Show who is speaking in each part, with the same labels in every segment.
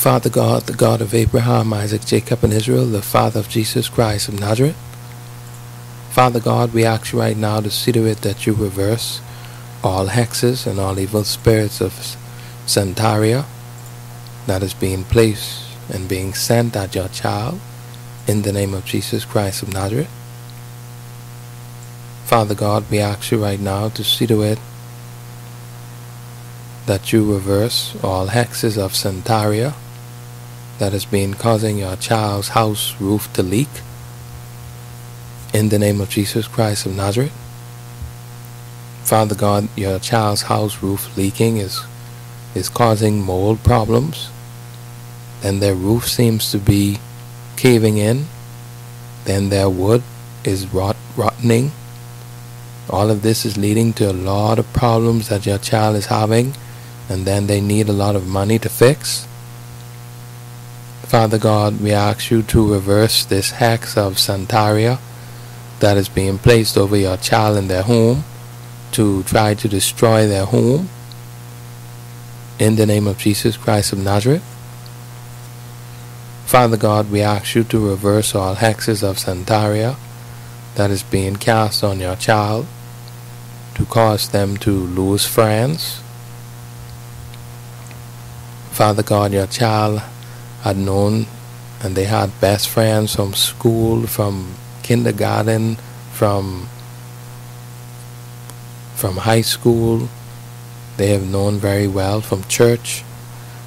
Speaker 1: Father God, the God of Abraham, Isaac, Jacob, and Israel, the Father of Jesus Christ of Nazareth. Father God, we ask you right now to see to it that you reverse all hexes and all evil spirits of Santeria that is being placed and being sent at your child in the name of Jesus Christ of Nazareth. Father God, we ask you right now to see to it that you reverse all hexes of Santeria that has been causing your child's house roof to leak in the name of Jesus Christ of Nazareth. Father God, your child's house roof leaking is is causing mold problems Then their roof seems to be caving in, then their wood is rot rotting. All of this is leading to a lot of problems that your child is having, and then they need a lot of money to fix. Father God, we ask you to reverse this hex of Santeria that is being placed over your child in their home to try to destroy their home. In the name of Jesus Christ of Nazareth. Father God, we ask you to reverse all hexes of Santeria that is being cast on your child to cause them to lose friends. Father God, your child had known and they had best friends from school, from kindergarten, from from high school. They have known very well from church.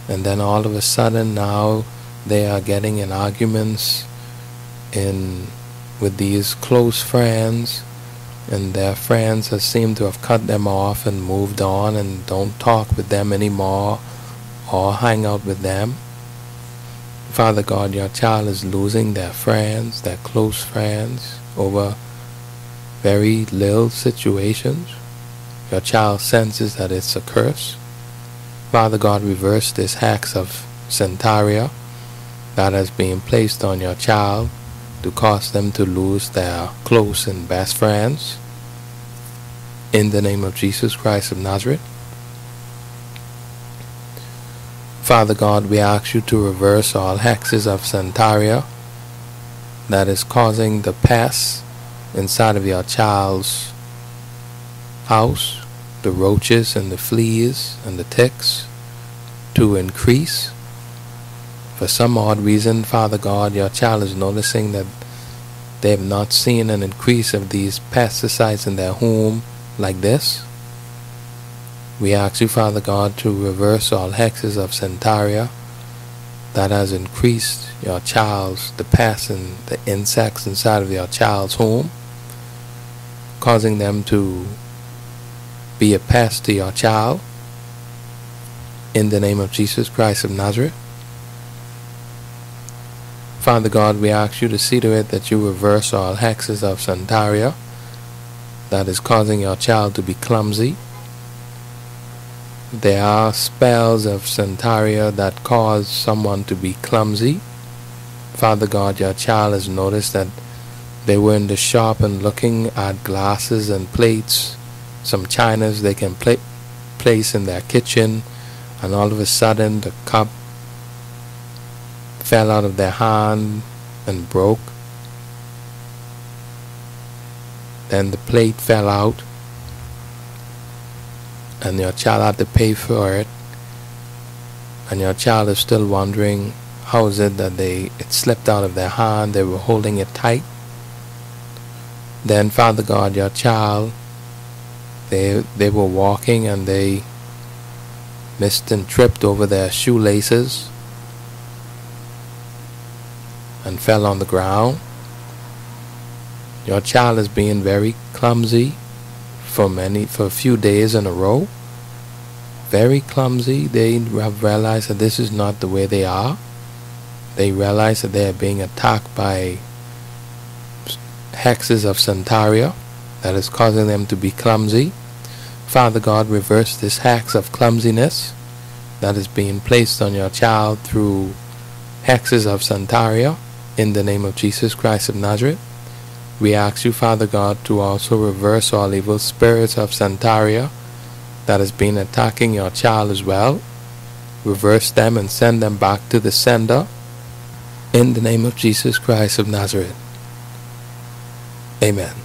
Speaker 1: And then all of a sudden now they are getting in arguments in with these close friends and their friends have seemed to have cut them off and moved on and don't talk with them anymore or hang out with them. Father God, your child is losing their friends, their close friends, over very little situations. Your child senses that it's a curse. Father God, reverse this hex of Santeria that has been placed on your child to cause them to lose their close and best friends. In the name of Jesus Christ of Nazareth. Father God, we ask you to reverse all hexes of Santeria that is causing the pests inside of your child's house, the roaches and the fleas and the ticks to increase for some odd reason, Father God, your child is noticing that they have not seen an increase of these pesticides in their home like this. We ask you, Father God, to reverse all hexes of Santeria that has increased your child's, the pests and the insects inside of your child's home, causing them to be a pest to your child. In the name of Jesus Christ of Nazareth. Father God, we ask you to see to it that you reverse all hexes of Santeria that is causing your child to be clumsy. There are spells of Santeria that cause someone to be clumsy. Father God, your child has noticed that they were in the shop and looking at glasses and plates, some chinas they can pla place in their kitchen, and all of a sudden the cup fell out of their hand and broke. Then the plate fell out and your child had to pay for it and your child is still wondering how is it that they it slipped out of their hand they were holding it tight then father god your child they they were walking and they missed and tripped over their shoelaces and fell on the ground. Your child is being very clumsy for many for a few days in a row. Very clumsy. They have realized that this is not the way they are. They realize that they are being attacked by hexes of Santeria that is causing them to be clumsy. Father God, reverse this hex of clumsiness that is being placed on your child through hexes of Santeria in the name of Jesus Christ of Nazareth, we ask you, Father God, to also reverse all evil spirits of Santeria that has been attacking your child as well. reverse them and send them back to the sender in the name of Jesus Christ of Nazareth. Amen.